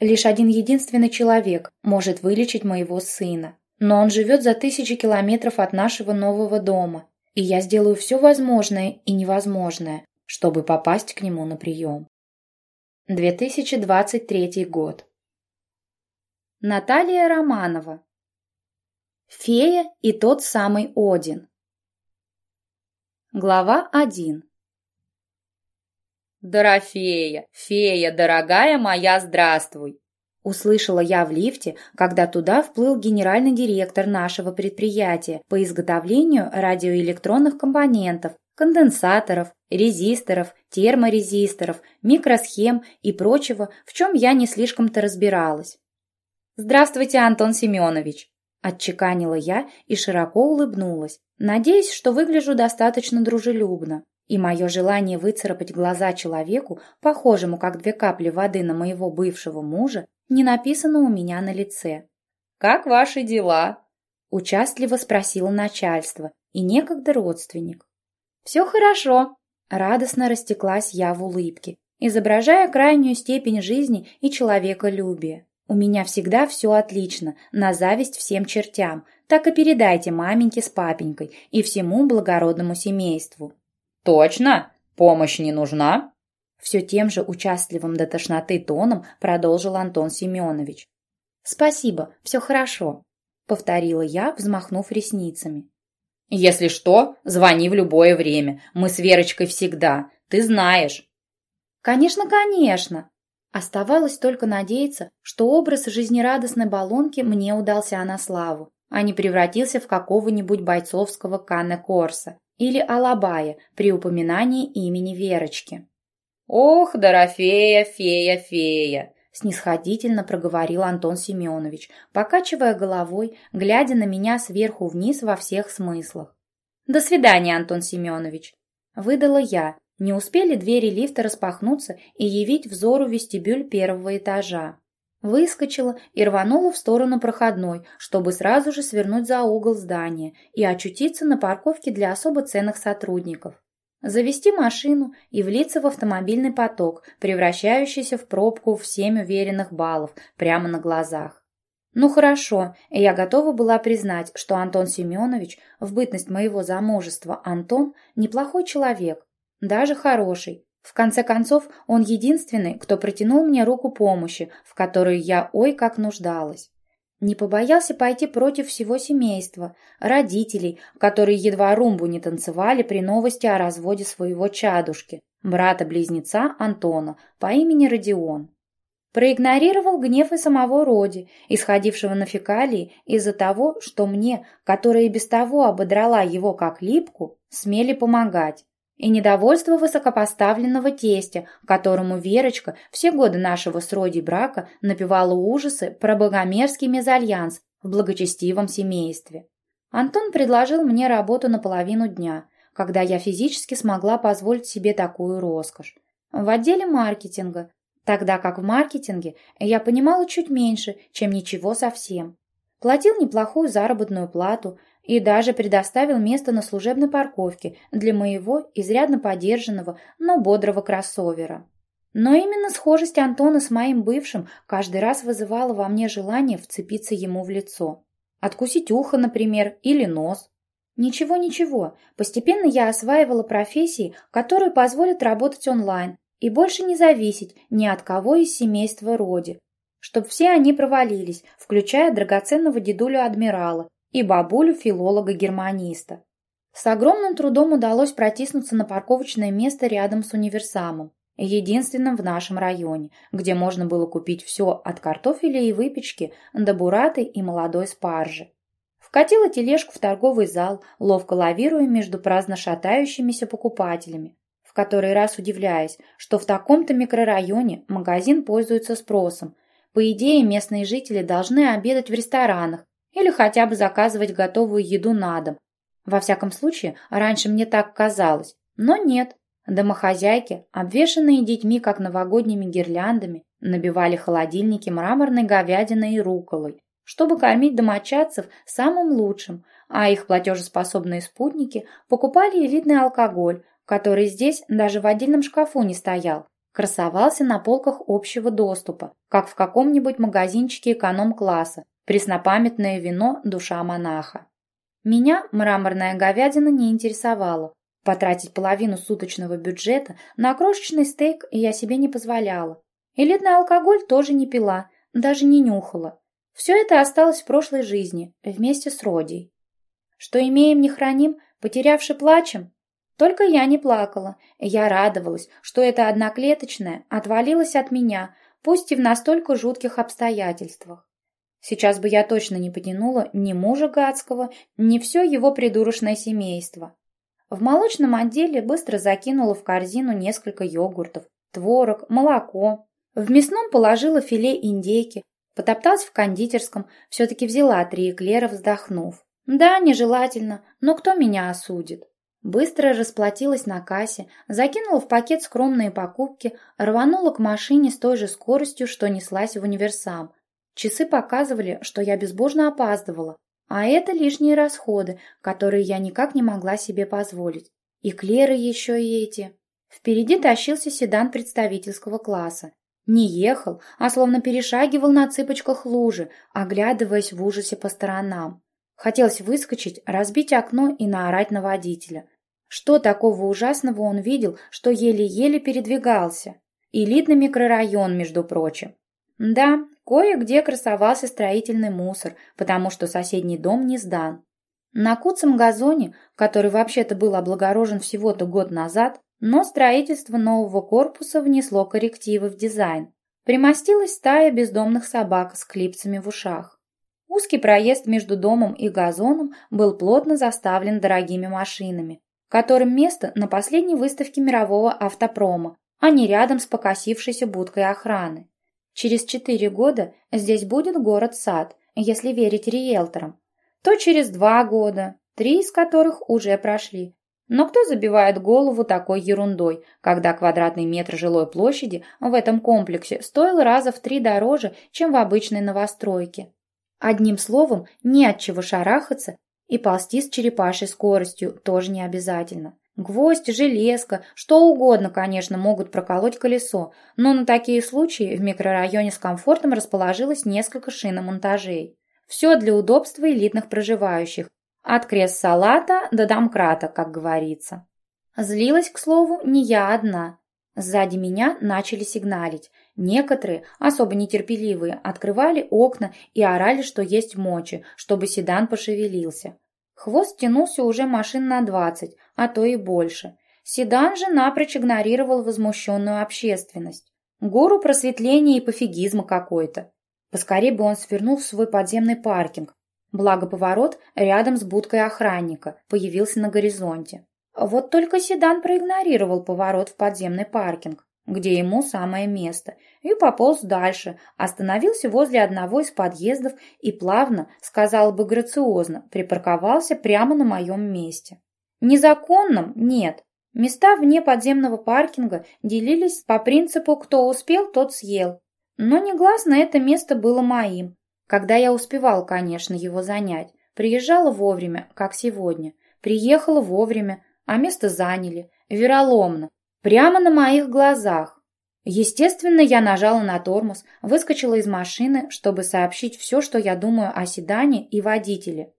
Лишь один единственный человек может вылечить моего сына. Но он живет за тысячи километров от нашего нового дома, и я сделаю все возможное и невозможное, чтобы попасть к нему на прием. 2023 год. Наталья Романова. Фея и тот самый Один. Глава 1. «Дорофея, фея, дорогая моя, здравствуй!» Услышала я в лифте, когда туда вплыл генеральный директор нашего предприятия по изготовлению радиоэлектронных компонентов, конденсаторов, резисторов, терморезисторов, микросхем и прочего, в чем я не слишком-то разбиралась. «Здравствуйте, Антон Семенович!» – отчеканила я и широко улыбнулась, надеясь, что выгляжу достаточно дружелюбно и мое желание выцарапать глаза человеку, похожему как две капли воды на моего бывшего мужа, не написано у меня на лице. «Как ваши дела?» – участливо спросило начальство и некогда родственник. «Все хорошо», – радостно растеклась я в улыбке, изображая крайнюю степень жизни и человеколюбия. «У меня всегда все отлично, на зависть всем чертям, так и передайте маменьке с папенькой и всему благородному семейству». «Точно? Помощь не нужна?» Все тем же участливым до тошноты тоном продолжил Антон Семенович. «Спасибо, все хорошо», — повторила я, взмахнув ресницами. «Если что, звони в любое время. Мы с Верочкой всегда. Ты знаешь». «Конечно, конечно!» Оставалось только надеяться, что образ жизнерадостной баллонки мне удался на славу, а не превратился в какого-нибудь бойцовского Канне Корса или Алабая при упоминании имени Верочки. «Ох, Дорофея, фея, фея!» снисходительно проговорил Антон Семенович, покачивая головой, глядя на меня сверху вниз во всех смыслах. «До свидания, Антон Семенович!» Выдала я. Не успели двери лифта распахнуться и явить взору вестибюль первого этажа. Выскочила и рванула в сторону проходной, чтобы сразу же свернуть за угол здания и очутиться на парковке для особо ценных сотрудников. Завести машину и влиться в автомобильный поток, превращающийся в пробку в семь уверенных баллов прямо на глазах. Ну хорошо, я готова была признать, что Антон Семенович, в бытность моего замужества Антон, неплохой человек, даже хороший, в конце концов, он единственный, кто протянул мне руку помощи, в которой я ой как нуждалась. Не побоялся пойти против всего семейства, родителей, которые едва румбу не танцевали при новости о разводе своего чадушки, брата-близнеца Антона по имени Родион. Проигнорировал гнев и самого Роди, исходившего на фекалии из-за того, что мне, которая и без того ободрала его как липку, смели помогать и недовольство высокопоставленного тестя, которому Верочка все годы нашего с Роди брака напевала ужасы про богомерзкий мезальянс в благочестивом семействе. Антон предложил мне работу на половину дня, когда я физически смогла позволить себе такую роскошь. В отделе маркетинга, тогда как в маркетинге я понимала чуть меньше, чем ничего совсем. Платил неплохую заработную плату, и даже предоставил место на служебной парковке для моего изрядно подержанного, но бодрого кроссовера. Но именно схожесть Антона с моим бывшим каждый раз вызывала во мне желание вцепиться ему в лицо. Откусить ухо, например, или нос. Ничего-ничего, постепенно я осваивала профессии, которые позволят работать онлайн и больше не зависеть ни от кого из семейства Роди, чтоб все они провалились, включая драгоценного дедулю-адмирала, и бабулю-филолога-германиста. С огромным трудом удалось протиснуться на парковочное место рядом с универсамом, единственным в нашем районе, где можно было купить все от картофеля и выпечки до бураты и молодой спаржи. Вкатила тележку в торговый зал, ловко лавируя между праздно шатающимися покупателями, в который раз удивляясь, что в таком-то микрорайоне магазин пользуется спросом. По идее, местные жители должны обедать в ресторанах, или хотя бы заказывать готовую еду на дом. Во всяком случае, раньше мне так казалось. Но нет. Домохозяйки, обвешанные детьми, как новогодними гирляндами, набивали холодильники мраморной говядиной и руколой, чтобы кормить домочадцев самым лучшим, а их платежеспособные спутники покупали элитный алкоголь, который здесь даже в отдельном шкафу не стоял, красовался на полках общего доступа, как в каком-нибудь магазинчике эконом-класса, преснопамятное вино «Душа монаха». Меня мраморная говядина не интересовала. Потратить половину суточного бюджета на крошечный стейк я себе не позволяла. Элитный алкоголь тоже не пила, даже не нюхала. Все это осталось в прошлой жизни, вместе с Родей. Что имеем, не храним, потерявши плачем? Только я не плакала. Я радовалась, что эта одноклеточная отвалилась от меня, пусть и в настолько жутких обстоятельствах. Сейчас бы я точно не потянула ни мужа гадского, ни все его придурочное семейство. В молочном отделе быстро закинула в корзину несколько йогуртов, творог, молоко. В мясном положила филе индейки, потопталась в кондитерском, все-таки взяла три эклера, вздохнув. Да, нежелательно, но кто меня осудит? Быстро расплатилась на кассе, закинула в пакет скромные покупки, рванула к машине с той же скоростью, что неслась в универсам. Часы показывали, что я безбожно опаздывала, а это лишние расходы, которые я никак не могла себе позволить. И клеры еще и эти. Впереди тащился седан представительского класса. Не ехал, а словно перешагивал на цыпочках лужи, оглядываясь в ужасе по сторонам. Хотелось выскочить, разбить окно и наорать на водителя. Что такого ужасного он видел, что еле-еле передвигался? Элитный микрорайон, между прочим. Да, кое-где красовался строительный мусор, потому что соседний дом не сдан. На куцем газоне, который вообще-то был облагорожен всего-то год назад, но строительство нового корпуса внесло коррективы в дизайн. Примостилась стая бездомных собак с клипсами в ушах. Узкий проезд между домом и газоном был плотно заставлен дорогими машинами, которым место на последней выставке мирового автопрома, а не рядом с покосившейся будкой охраны. Через четыре года здесь будет город-сад, если верить риэлторам. То через два года, три из которых уже прошли. Но кто забивает голову такой ерундой, когда квадратный метр жилой площади в этом комплексе стоил раза в три дороже, чем в обычной новостройке? Одним словом, не от чего шарахаться и ползти с черепашей скоростью тоже не обязательно. Гвоздь, железка, что угодно, конечно, могут проколоть колесо, но на такие случаи в микрорайоне с комфортом расположилось несколько шиномонтажей. Все для удобства элитных проживающих. От крест-салата до домкрата, как говорится. Злилась, к слову, не я одна. Сзади меня начали сигналить. Некоторые, особо нетерпеливые, открывали окна и орали, что есть мочи, чтобы седан пошевелился. Хвост тянулся уже машин на двадцать, а то и больше. Седан же напрочь игнорировал возмущенную общественность. Гуру просветления и пофигизма какой-то. Поскорее бы он свернул в свой подземный паркинг. Благо поворот рядом с будкой охранника появился на горизонте. Вот только седан проигнорировал поворот в подземный паркинг где ему самое место, и пополз дальше, остановился возле одного из подъездов и плавно, сказал бы грациозно, припарковался прямо на моем месте. Незаконным – нет. Места вне подземного паркинга делились по принципу «кто успел, тот съел». Но негласно это место было моим. Когда я успевал, конечно, его занять. Приезжала вовремя, как сегодня. Приехала вовремя, а место заняли. Вероломно, Прямо на моих глазах. Естественно, я нажала на тормоз, выскочила из машины, чтобы сообщить все, что я думаю о седане и водителе.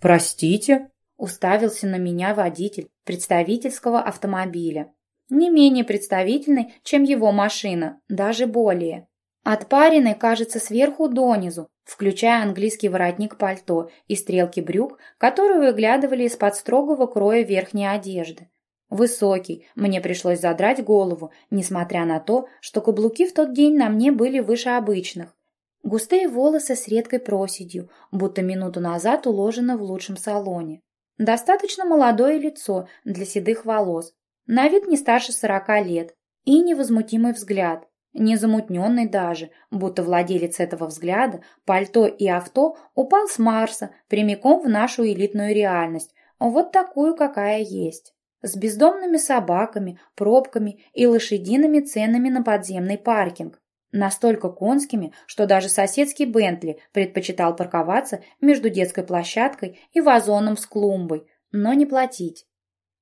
«Простите?» – уставился на меня водитель представительского автомобиля. Не менее представительный, чем его машина, даже более. Отпаренный, кажется, сверху донизу, включая английский воротник пальто и стрелки брюк, которые выглядывали из-под строгого кроя верхней одежды. Высокий, мне пришлось задрать голову, несмотря на то, что каблуки в тот день на мне были выше обычных. Густые волосы с редкой проседью, будто минуту назад уложены в лучшем салоне. Достаточно молодое лицо для седых волос, на вид не старше сорока лет, и невозмутимый взгляд, незамутненный даже, будто владелец этого взгляда, пальто и авто упал с Марса прямиком в нашу элитную реальность, вот такую, какая есть с бездомными собаками, пробками и лошадиными ценами на подземный паркинг. Настолько конскими, что даже соседский Бентли предпочитал парковаться между детской площадкой и вазоном с клумбой, но не платить.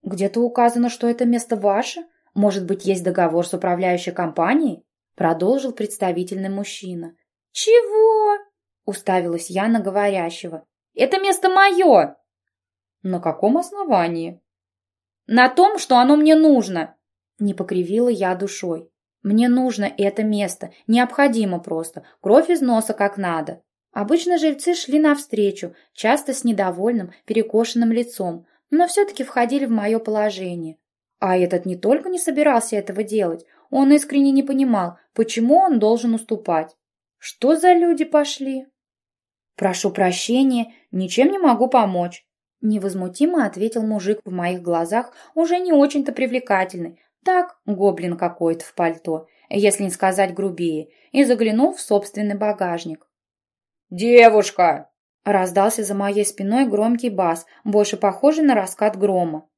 «Где-то указано, что это место ваше? Может быть, есть договор с управляющей компанией? Продолжил представительный мужчина. Чего? Уставилась я на говорящего. Это место мое! На каком основании? На том, что оно мне нужно. Не покривила я душой. Мне нужно это место, необходимо просто, кровь из носа как надо. Обычно жильцы шли навстречу, часто с недовольным, перекошенным лицом, но все-таки входили в мое положение. А этот не только не собирался этого делать, он искренне не понимал, почему он должен уступать. Что за люди пошли? «Прошу прощения, ничем не могу помочь», — невозмутимо ответил мужик в моих глазах, уже не очень-то привлекательный. Так, гоблин какой-то в пальто, если не сказать грубее, и заглянул в собственный багажник. «Девушка!» — раздался за моей спиной громкий бас, больше похожий на раскат грома.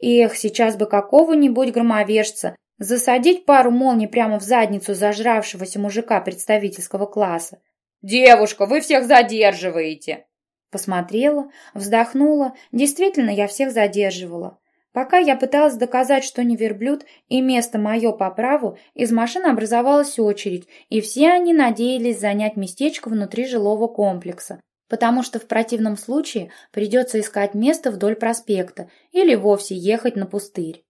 Эх, сейчас бы какого-нибудь громовержца засадить пару молний прямо в задницу зажравшегося мужика представительского класса. «Девушка, вы всех задерживаете!» Посмотрела, вздохнула. Действительно, я всех задерживала. Пока я пыталась доказать, что не верблюд, и место мое по праву, из машин образовалась очередь, и все они надеялись занять местечко внутри жилого комплекса потому что в противном случае придется искать место вдоль проспекта или вовсе ехать на пустырь.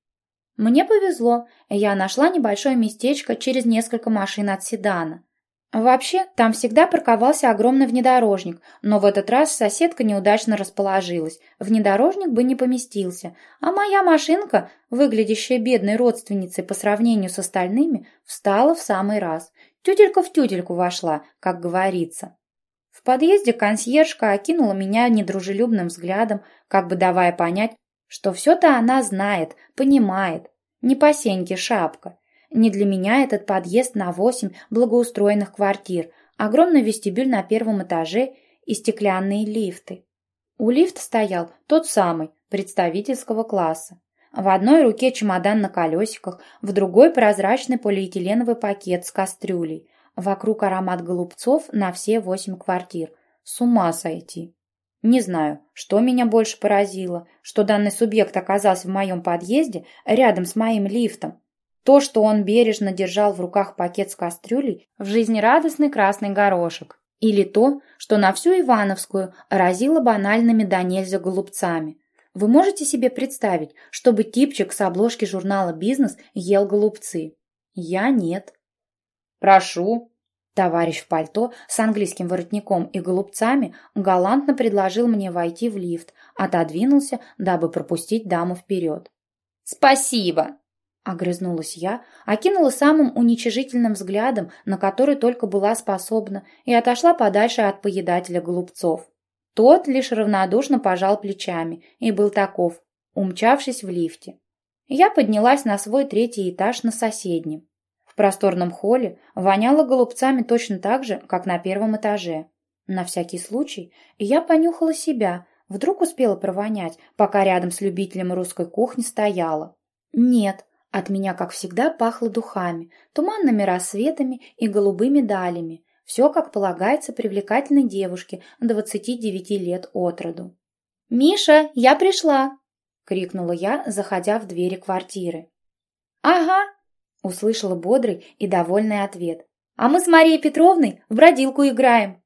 Мне повезло, я нашла небольшое местечко через несколько машин от седана. Вообще, там всегда парковался огромный внедорожник, но в этот раз соседка неудачно расположилась, внедорожник бы не поместился, а моя машинка, выглядящая бедной родственницей по сравнению с остальными, встала в самый раз. Тютелька в тютельку вошла, как говорится. В подъезде консьержка окинула меня недружелюбным взглядом, как бы давая понять, что все-то она знает, понимает. Не по сеньке шапка. Не для меня этот подъезд на восемь благоустроенных квартир, огромный вестибюль на первом этаже и стеклянные лифты. У лифта стоял тот самый, представительского класса. В одной руке чемодан на колесиках, в другой прозрачный полиэтиленовый пакет с кастрюлей, Вокруг аромат голубцов на все восемь квартир. С ума сойти. Не знаю, что меня больше поразило, что данный субъект оказался в моем подъезде рядом с моим лифтом. То, что он бережно держал в руках пакет с кастрюлей в жизнерадостный красный горошек. Или то, что на всю Ивановскую разило банальными до нельзя голубцами. Вы можете себе представить, чтобы типчик с обложки журнала «Бизнес» ел голубцы? Я нет. «Прошу». Товарищ в пальто с английским воротником и голубцами галантно предложил мне войти в лифт, отодвинулся, дабы пропустить даму вперед. «Спасибо!» Огрызнулась я, окинула самым уничижительным взглядом, на который только была способна, и отошла подальше от поедателя голубцов. Тот лишь равнодушно пожал плечами и был таков, умчавшись в лифте. Я поднялась на свой третий этаж на соседнем просторном холле воняло голубцами точно так же, как на первом этаже. На всякий случай я понюхала себя, вдруг успела провонять, пока рядом с любителем русской кухни стояла. Нет, от меня, как всегда, пахло духами, туманными рассветами и голубыми далями. Все, как полагается привлекательной девушке 29 лет от роду. «Миша, я пришла!» — крикнула я, заходя в двери квартиры. «Ага, Услышала бодрый и довольный ответ. «А мы с Марией Петровной в бродилку играем».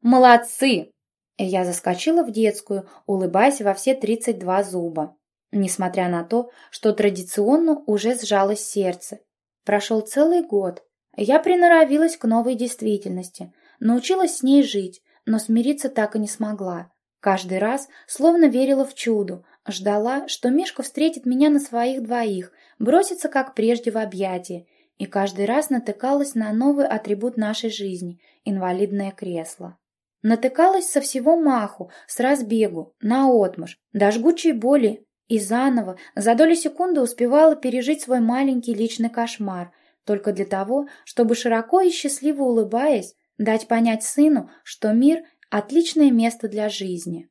«Молодцы!» Я заскочила в детскую, улыбаясь во все тридцать два зуба. Несмотря на то, что традиционно уже сжалось сердце. Прошел целый год. Я приноровилась к новой действительности, научилась с ней жить, но смириться так и не смогла. Каждый раз словно верила в чудо, ждала, что Мишка встретит меня на своих двоих – броситься, как прежде, в объятия, и каждый раз натыкалась на новый атрибут нашей жизни – инвалидное кресло. Натыкалась со всего маху, с разбегу, наотмашь, до жгучей боли, и заново, за доли секунды успевала пережить свой маленький личный кошмар, только для того, чтобы широко и счастливо улыбаясь, дать понять сыну, что мир – отличное место для жизни.